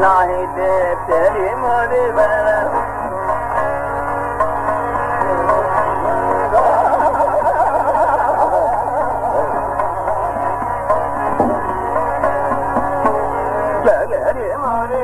नाही दे तेरी मोरी गरी मोरी